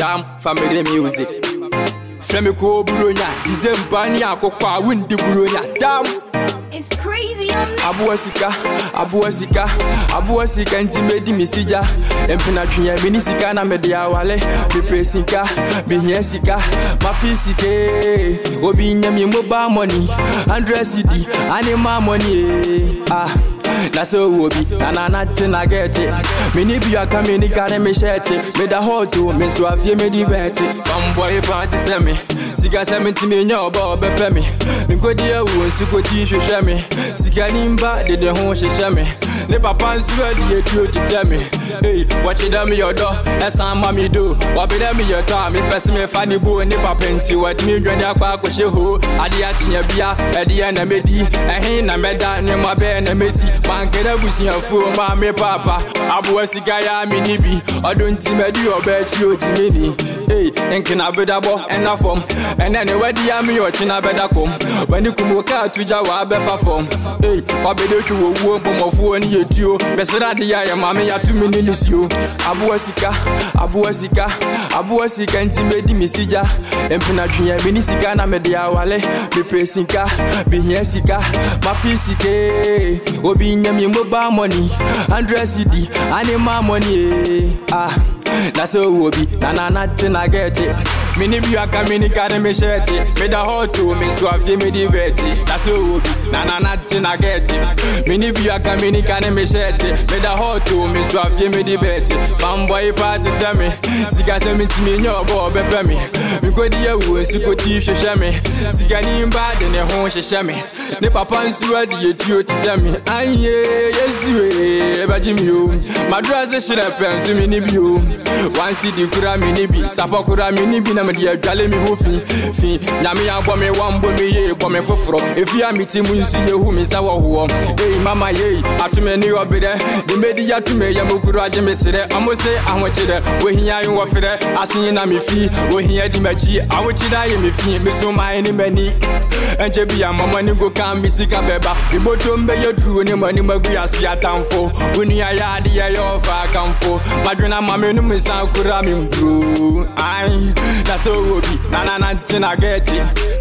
Damn, family music. Fremi ko buronya, December ni akokɔ a wundi buronya. Damn. It's crazy on aboa sika aboa sika aboa sika nti medi me sigya mpena twea mene sika na mede awale mepɛ sika mehia sika mafe sike obi nya mobile money 100 cd ane ma money ah na sɛ owó bi nananate na gɛte mene biaka meni kare me hyɛte meda hɔto me nso afie medi bɛte fambɔye paa te sɛ me. Sika sɛ mentimi nya ɔba ɔbɛpɛ me. Menkɔdi awuo nso kɔtii hwehwɛ me. Sika nimba dede ho hyehyɛ me. Ne papa nso adi atuo tetɛ me ei wɔkye dɛ meyɛ ɔdɔ ɛsan ma me do wɔbe dɛ meyɛ tɔ a mepɛ sɛ mefa ne bo ne papa nti wɔde me ndwane akɔ akɔhyɛ hoo adeɛ akyenya bia ɛdeɛ na mɛdi ɛhe na mɛda ne ma bɛɛ na mɛsi mankɛdɛ busuafuo ma me papa. Aboa sika yɛ a meni bi ɔdo nti mɛde ɔbɛ akyi ogyime ni ei nkena bedabɔ ɛna fam ɛnɛ ne wadi a meyɛ ɔkyena bɛda kɔm w'ani kum wo kaa to gya wɔabɛfa fam ei wabɛde twi wɔwuo bɔmmɔfoɔ ne yɛtuo mɛsrɛ adeɛ a yɛma me yɛatome ne nisuo aboa sika aboa sika aboa sika nti mɛdi me sigya mpena twea meni sika na mede awale mepɛ sika mehia sika. Mafe sike obi nya me mobile money. 100 cd ane ma money eh. ah na sɛ owó bi nananate na gɛte mene biaka meni kare me hyɛte meda hɔto me nso afie medi bɛte na sɛ owó bi nananate na gɛte mene biaka meni kare me hyɛte meda hɔto me nso afie medi bɛte fambɔye paa te sɛ me sika sɛ mentimi nya ɔbɔ ɔbɛpɛ me menkɔdi awuo nso kɔtii hwehwɛ me. Sikani mba de ne ho hyehyɛ me. Ne papa nso ade yɛtuo tetɛ me. Anyɛ yɛsiwe ɛbɛgye me. O madora se hyerɛ pɛ nso mene bio wansi di kura mi ni bi sapɔ kura mi ni bi na mi di adwale mi ho fi fi. Nyame ya bɔ mi wɔn bɔ mi ye bɔ mi foforɔ efi a mi ti mu nsu ye hu mi nsa wɔ hoɔ eyi mama yeyi atume ni ɔbi dɛ di me di atume yɛ mo kuro agye mi si dɛ ɔmo se ahokye dɛ ohia yi wɔ fi dɛ asenyi na mi fi ohia di m'akyi ahokye dɛ ayɛ mi fi mi so maa m'ani ɛnkyɛ bi a mama ni go kan mi sika bɛba iboto mbɛyɛ duro ne ma ni ma ase atamfo onua yɛ adeɛ yɛ ɔfa akamfo madwena ma no nsa kura mi mburo na sɛ owó bi nananante na gɛte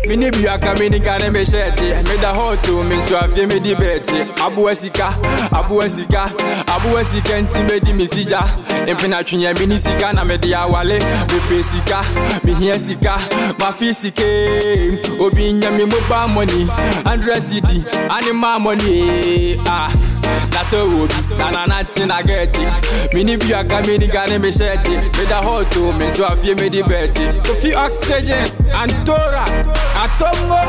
mene biaka meni ka ne mehyɛte meda hɔto me nso afie medi bɛte aboa sika aboa sika aboa sika nti medi me sigya mpena twea meni sika na mede awale. Mepɛ sika mehia sika mafe sike. Obi nya me mobile money. 100 cd ane ma money ah na sɛ owó bi nananante na gɛte mene biaka meni ka ne mehyɛte meda hɔto me nso afie medi bɛte kofi oxygen antora atongo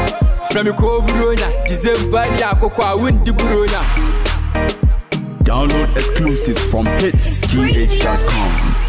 frɛ me kɔɔ buronya december ne akokɔ a wondi buronya. Download exclusives from hitsgh.com.